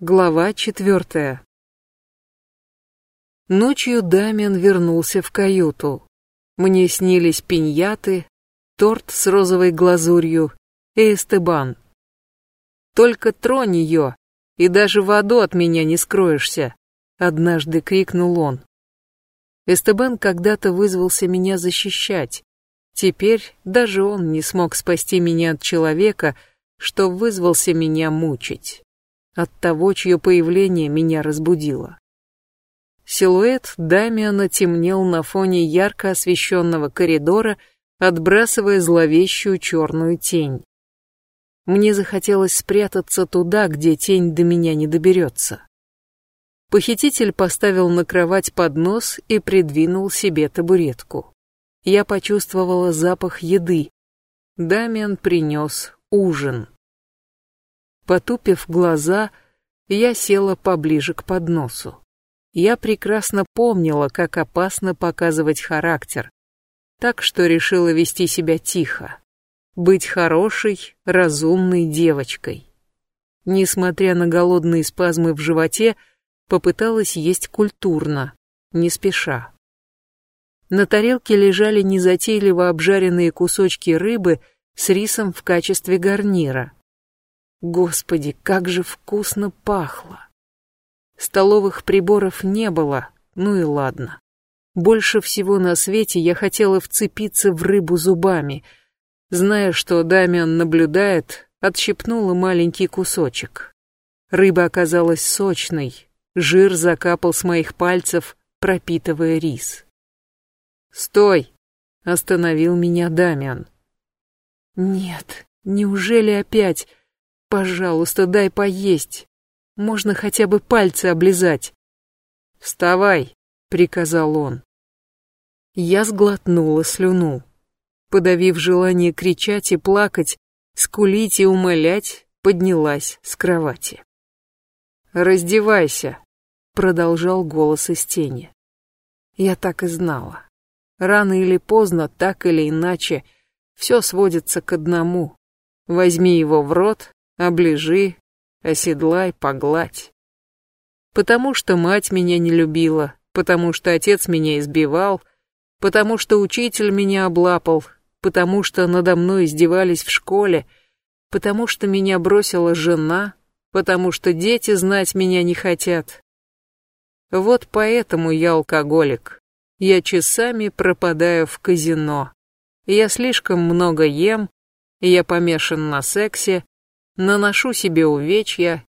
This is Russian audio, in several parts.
Глава четвертая. Ночью Дамиан вернулся в каюту. Мне снились пиньяты, торт с розовой глазурью и эстебан. «Только тронь ее, и даже в аду от меня не скроешься», — однажды крикнул он. Эстебан когда-то вызвался меня защищать. Теперь даже он не смог спасти меня от человека, что вызвался меня мучить от того, чье появление меня разбудило. Силуэт Дамиана темнел на фоне ярко освещенного коридора, отбрасывая зловещую черную тень. Мне захотелось спрятаться туда, где тень до меня не доберется. Похититель поставил на кровать поднос и придвинул себе табуретку. Я почувствовала запах еды. Дамиан принес ужин. Потупив глаза, я села поближе к подносу. Я прекрасно помнила, как опасно показывать характер, так что решила вести себя тихо, быть хорошей, разумной девочкой. Несмотря на голодные спазмы в животе, попыталась есть культурно, не спеша. На тарелке лежали незатейливо обжаренные кусочки рыбы с рисом в качестве гарнира. Господи, как же вкусно пахло. Столовых приборов не было, ну и ладно. Больше всего на свете я хотела вцепиться в рыбу зубами. Зная, что Дамиан наблюдает, отщипнула маленький кусочек. Рыба оказалась сочной, жир закапал с моих пальцев, пропитывая рис. «Стой!» — остановил меня Дамиан. «Нет, неужели опять?» Пожалуйста, дай поесть. Можно хотя бы пальцы облизать. Вставай, приказал он. Я сглотнула слюну. Подавив желание кричать и плакать, скулить и умолять, поднялась с кровати. «Раздевайся», — продолжал голос из тени. Я так и знала. Рано или поздно, так или иначе, все сводится к одному. Возьми его в рот оближи, оседлай, погладь. Потому что мать меня не любила, потому что отец меня избивал, потому что учитель меня облапал, потому что надо мной издевались в школе, потому что меня бросила жена, потому что дети знать меня не хотят. Вот поэтому я алкоголик. Я часами пропадаю в казино. Я слишком много ем, я помешан на сексе, наношу себе увечья,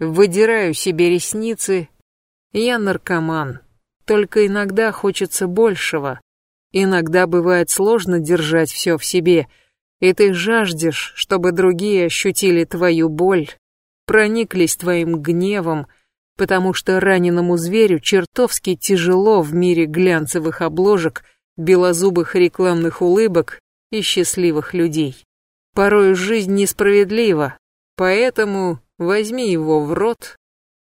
выдираю себе ресницы. Я наркоман, только иногда хочется большего. Иногда бывает сложно держать все в себе, и ты жаждешь, чтобы другие ощутили твою боль, прониклись твоим гневом, потому что раненому зверю чертовски тяжело в мире глянцевых обложек, белозубых рекламных улыбок и счастливых людей. Порой жизнь несправедлива, Поэтому возьми его в рот,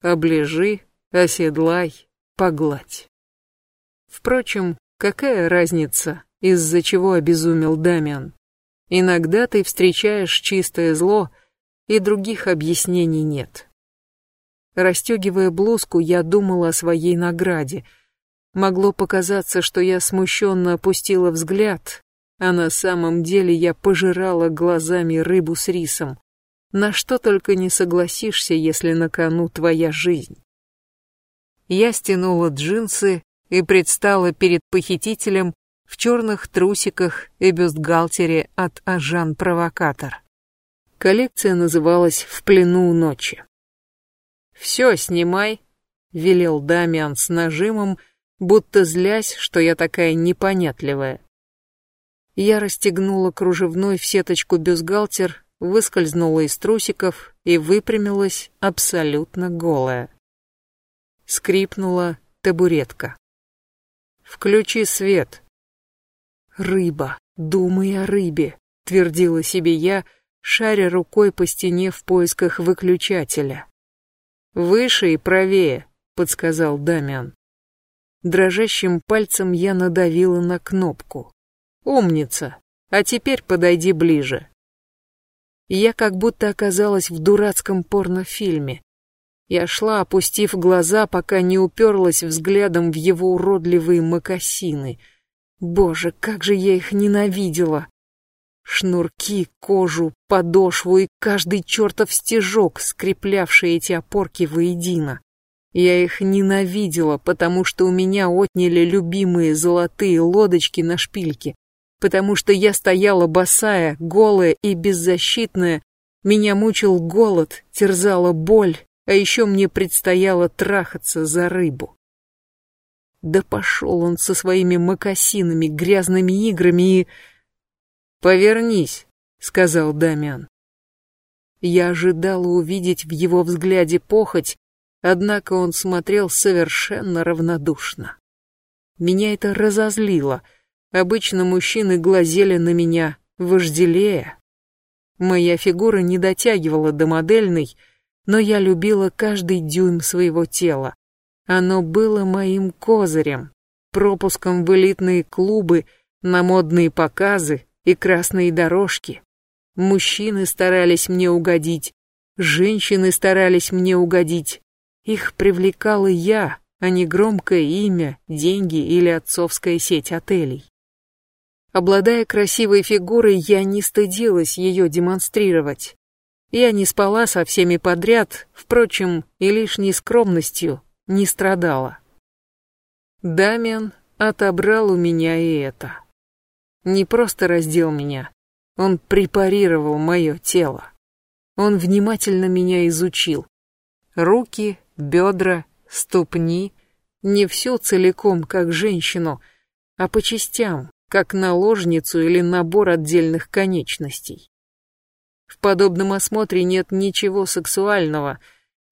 оближи, оседлай, погладь. Впрочем, какая разница, из-за чего обезумел Дамиан? Иногда ты встречаешь чистое зло, и других объяснений нет. Растегивая блузку, я думала о своей награде. Могло показаться, что я смущенно опустила взгляд, а на самом деле я пожирала глазами рыбу с рисом. На что только не согласишься, если на кону твоя жизнь. Я стянула джинсы и предстала перед похитителем в черных трусиках и бюстгальтере от Ажан-провокатор. Коллекция называлась «В плену ночи». «Все, снимай», — велел Дамиан с нажимом, будто злясь, что я такая непонятливая. Я расстегнула кружевной в сеточку бюстгальтер выскользнула из трусиков и выпрямилась абсолютно голая. Скрипнула табуретка. «Включи свет». «Рыба, думай о рыбе», — твердила себе я, шаря рукой по стене в поисках выключателя. «Выше и правее», — подсказал Дамиан. Дрожащим пальцем я надавила на кнопку. «Умница! А теперь подойди ближе» я как будто оказалась в дурацком порнофильме. Я шла, опустив глаза, пока не уперлась взглядом в его уродливые мокасины. Боже, как же я их ненавидела! Шнурки, кожу, подошву и каждый чертов стежок, скреплявший эти опорки воедино. Я их ненавидела, потому что у меня отняли любимые золотые лодочки на шпильке, потому что я стояла босая, голая и беззащитная, меня мучил голод, терзала боль, а еще мне предстояло трахаться за рыбу. Да пошел он со своими мокасинами, грязными играми и... «Повернись», — сказал Дамиан. Я ожидала увидеть в его взгляде похоть, однако он смотрел совершенно равнодушно. Меня это разозлило. Обычно мужчины глазели на меня, вожделея. Моя фигура не дотягивала до модельной, но я любила каждый дюйм своего тела. Оно было моим козырем, пропуском в элитные клубы, на модные показы, и красные дорожки. Мужчины старались мне угодить, женщины старались мне угодить. Их привлекала я, а не громкое имя, деньги или отцовская сеть отелей. Обладая красивой фигурой, я не стыдилась ее демонстрировать. Я не спала со всеми подряд, впрочем, и лишней скромностью не страдала. Дамиан отобрал у меня и это не просто раздел меня, он препарировал мое тело. Он внимательно меня изучил. Руки, бедра, ступни, не все целиком, как женщину, а по частям, как наложницу или набор отдельных конечностей. В подобном осмотре нет ничего сексуального,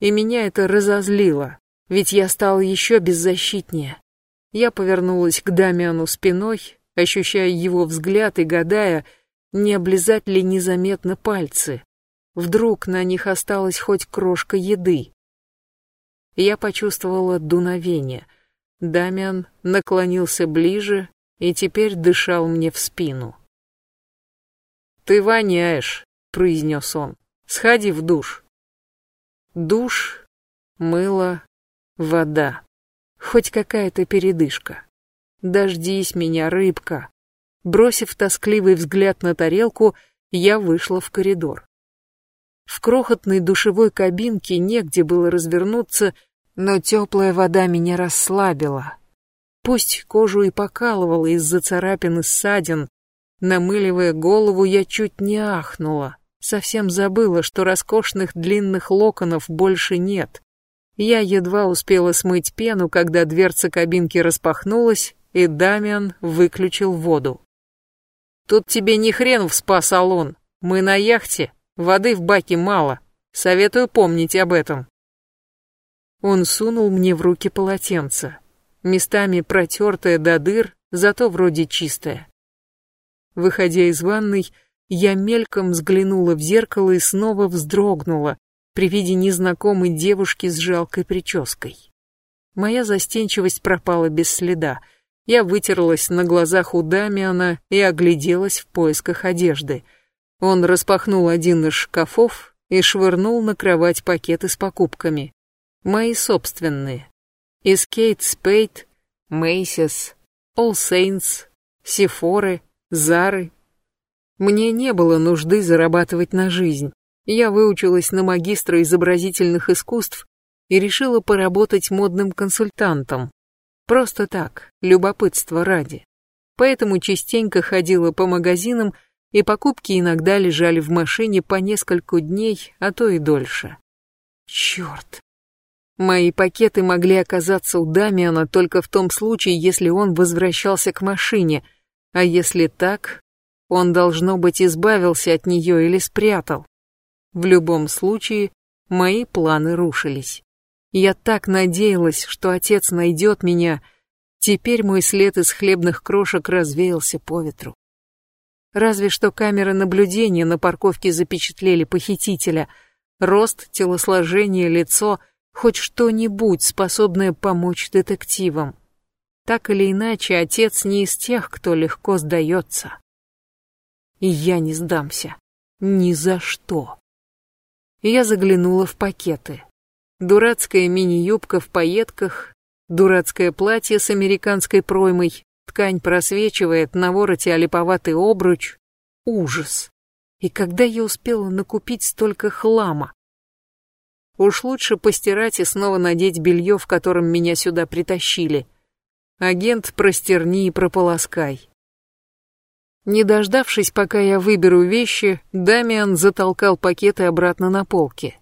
и меня это разозлило, ведь я стала еще беззащитнее. Я повернулась к Дамиану спиной, ощущая его взгляд и гадая, не облизать ли незаметно пальцы. Вдруг на них осталась хоть крошка еды. Я почувствовала дуновение. Дамиан наклонился ближе и теперь дышал мне в спину. «Ты воняешь», — произнес он. «Сходи в душ». Душ, мыло, вода. Хоть какая-то передышка. Дождись меня, рыбка. Бросив тоскливый взгляд на тарелку, я вышла в коридор. В крохотной душевой кабинке негде было развернуться, но теплая вода меня расслабила. Пусть кожу и покалывала из-за царапин и ссадин, намыливая голову, я чуть не ахнула. Совсем забыла, что роскошных длинных локонов больше нет. Я едва успела смыть пену, когда дверца кабинки распахнулась, и Дамиан выключил воду. «Тут тебе не хрен в спа-салон. Мы на яхте, воды в баке мало. Советую помнить об этом». Он сунул мне в руки полотенце, местами протертое до дыр, зато вроде чистое. Выходя из ванной, я мельком взглянула в зеркало и снова вздрогнула при виде незнакомой девушки с жалкой прической. Моя застенчивость пропала без следа — я вытерлась на глазах у Дамиана и огляделась в поисках одежды. Он распахнул один из шкафов и швырнул на кровать пакеты с покупками. Мои собственные. Из Кейт Спейд, Мейсис, All Saints, Сефоры, Зары. Мне не было нужды зарабатывать на жизнь. Я выучилась на магистра изобразительных искусств и решила поработать модным консультантом. Просто так, любопытство ради. Поэтому частенько ходила по магазинам, и покупки иногда лежали в машине по несколько дней, а то и дольше. Черт. Мои пакеты могли оказаться у Дамиана только в том случае, если он возвращался к машине, а если так, он, должно быть, избавился от нее или спрятал. В любом случае, мои планы рушились. Я так надеялась, что отец найдет меня. Теперь мой след из хлебных крошек развеялся по ветру. Разве что камеры наблюдения на парковке запечатлели похитителя. Рост, телосложение, лицо, хоть что-нибудь, способное помочь детективам. Так или иначе, отец не из тех, кто легко сдается. И я не сдамся. Ни за что. Я заглянула в пакеты. Дурацкая мини-юбка в пайетках, дурацкое платье с американской проймой, ткань просвечивает, на вороте олиповатый обруч. Ужас. И когда я успела накупить столько хлама? Уж лучше постирать и снова надеть белье, в котором меня сюда притащили. Агент, простерни и прополоскай. Не дождавшись, пока я выберу вещи, Дамиан затолкал пакеты обратно на полки.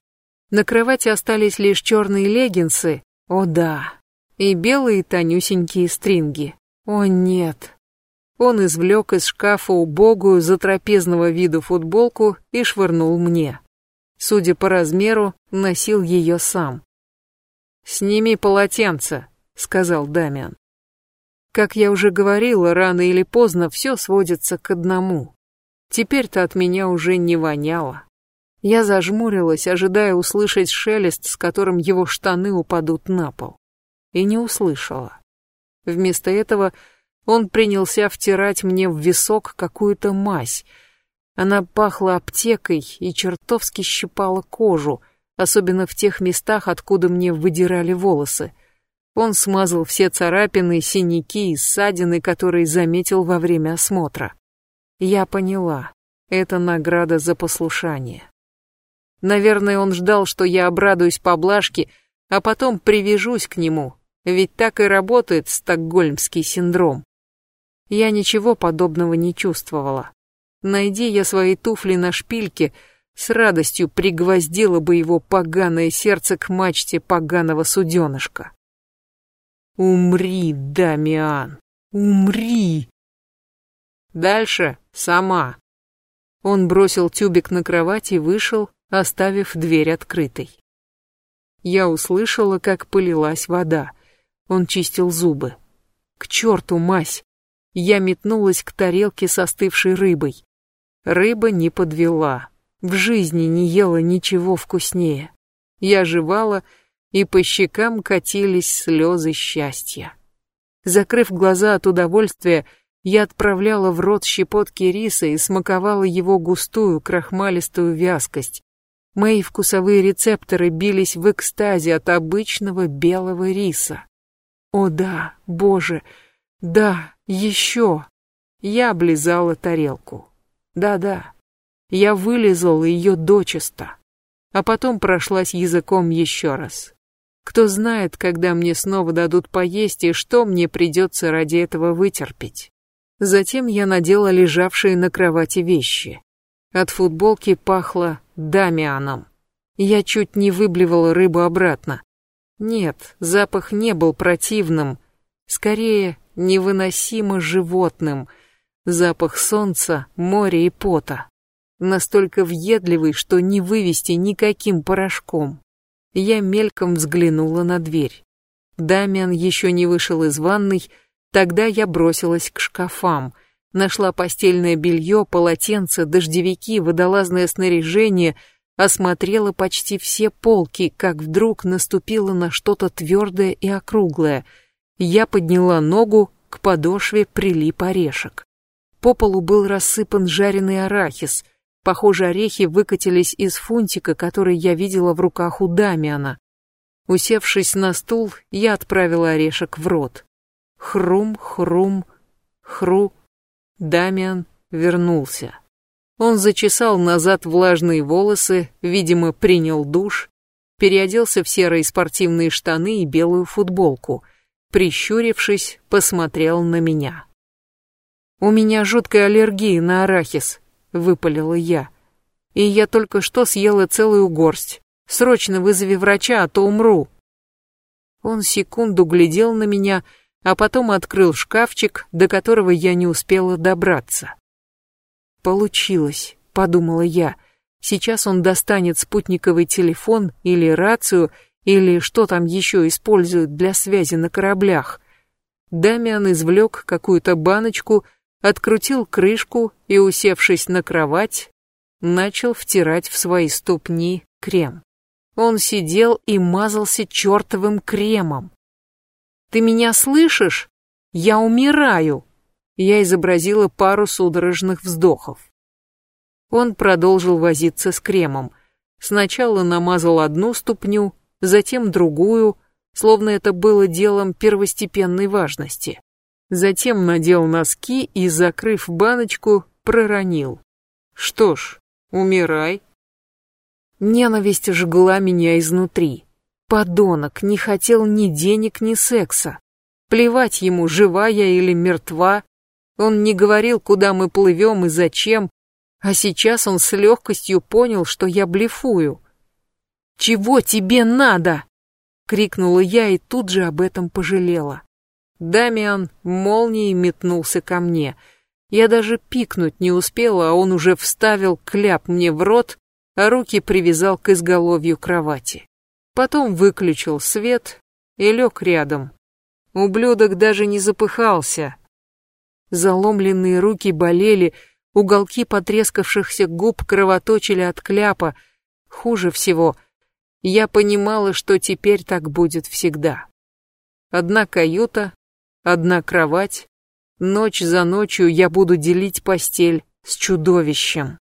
На кровати остались лишь черные леггинсы, о да, и белые тонюсенькие стринги. О нет. Он извлек из шкафа убогую затрапезного вида футболку и швырнул мне. Судя по размеру, носил ее сам. «Сними полотенце», — сказал Дамиан. Как я уже говорила, рано или поздно все сводится к одному. Теперь-то от меня уже не воняло. Я зажмурилась, ожидая услышать шелест, с которым его штаны упадут на пол. И не услышала. Вместо этого он принялся втирать мне в висок какую-то мазь. Она пахла аптекой и чертовски щипала кожу, особенно в тех местах, откуда мне выдирали волосы — он смазал все царапины, синяки и ссадины, которые заметил во время осмотра. Я поняла, это награда за послушание. Наверное, он ждал, что я обрадуюсь поблажке, а потом привяжусь к нему, ведь так и работает стокгольмский синдром. Я ничего подобного не чувствовала. Найди я свои туфли на шпильке, с радостью пригвоздила бы его поганое сердце к мачте поганого суденышка. Умри, Дамиан, умри. Дальше сама. Он бросил тюбик на кровать и вышел, оставив дверь открытой. Я услышала, как полилась вода. Он чистил зубы. К черту, мась! Я метнулась к тарелке с остывшей рыбой. Рыба не подвела. В жизни не ела ничего вкуснее. Я жевала и по щекам катились слезы счастья. Закрыв глаза от удовольствия, я отправляла в рот щепотки риса и смаковала его густую крахмалистую вязкость. Мои вкусовые рецепторы бились в экстазе от обычного белого риса. О да, боже, да, еще. Я облизала тарелку. Да-да, я вылизала ее дочисто, а потом прошлась языком еще раз. Кто знает, когда мне снова дадут поесть и что мне придется ради этого вытерпеть. Затем я надела лежавшие на кровати вещи. От футболки пахло дамианом. Я чуть не выблевала рыбу обратно. Нет, запах не был противным, скорее невыносимо животным. Запах солнца, моря и пота. Настолько въедливый, что не вывести никаким порошком. Я мельком взглянула на дверь. Дамиан еще не вышел из ванной, тогда я бросилась к шкафам, нашла постельное белье, полотенце, дождевики, водолазное снаряжение, осмотрела почти все полки, как вдруг наступила на что-то твердое и округлое. Я подняла ногу, к подошве прилип орешек. По полу был рассыпан жареный арахис — Похоже, орехи выкатились из фунтика, который я видела в руках у Дамиана. Усевшись на стул, я отправила орешек в рот. Хрум, хрум, хру. Дамиан вернулся. Он зачесал назад влажные волосы, видимо, принял душ, переоделся в серые спортивные штаны и белую футболку. Прищурившись, посмотрел на меня. «У меня жуткая аллергия на арахис», — выпалила я. «И я только что съела целую горсть. Срочно вызови врача, а то умру». Он секунду глядел на меня, а потом открыл шкафчик, до которого я не успела добраться. «Получилось», — подумала я. «Сейчас он достанет спутниковый телефон или рацию, или что там еще используют для связи на кораблях». Дамиан извлек какую-то баночку — открутил крышку и, усевшись на кровать, начал втирать в свои ступни крем. Он сидел и мазался чертовым кремом. «Ты меня слышишь? Я умираю!» Я изобразила пару судорожных вздохов. Он продолжил возиться с кремом. Сначала намазал одну ступню, затем другую, словно это было делом первостепенной важности. Затем надел носки и, закрыв баночку, проронил. Что ж, умирай. Ненависть жгла меня изнутри. Подонок не хотел ни денег, ни секса. Плевать ему, жива я или мертва. Он не говорил, куда мы плывем и зачем, а сейчас он с легкостью понял, что я блефую. «Чего тебе надо?» — крикнула я и тут же об этом пожалела. Дамиан молнией метнулся ко мне. Я даже пикнуть не успела, а он уже вставил кляп мне в рот, а руки привязал к изголовью кровати. Потом выключил свет и лег рядом. Ублюдок даже не запыхался. Заломленные руки болели, уголки потрескавшихся губ кровоточили от кляпа. Хуже всего, я понимала, что теперь так будет всегда. Одна каюта, одна кровать. Ночь за ночью я буду делить постель с чудовищем.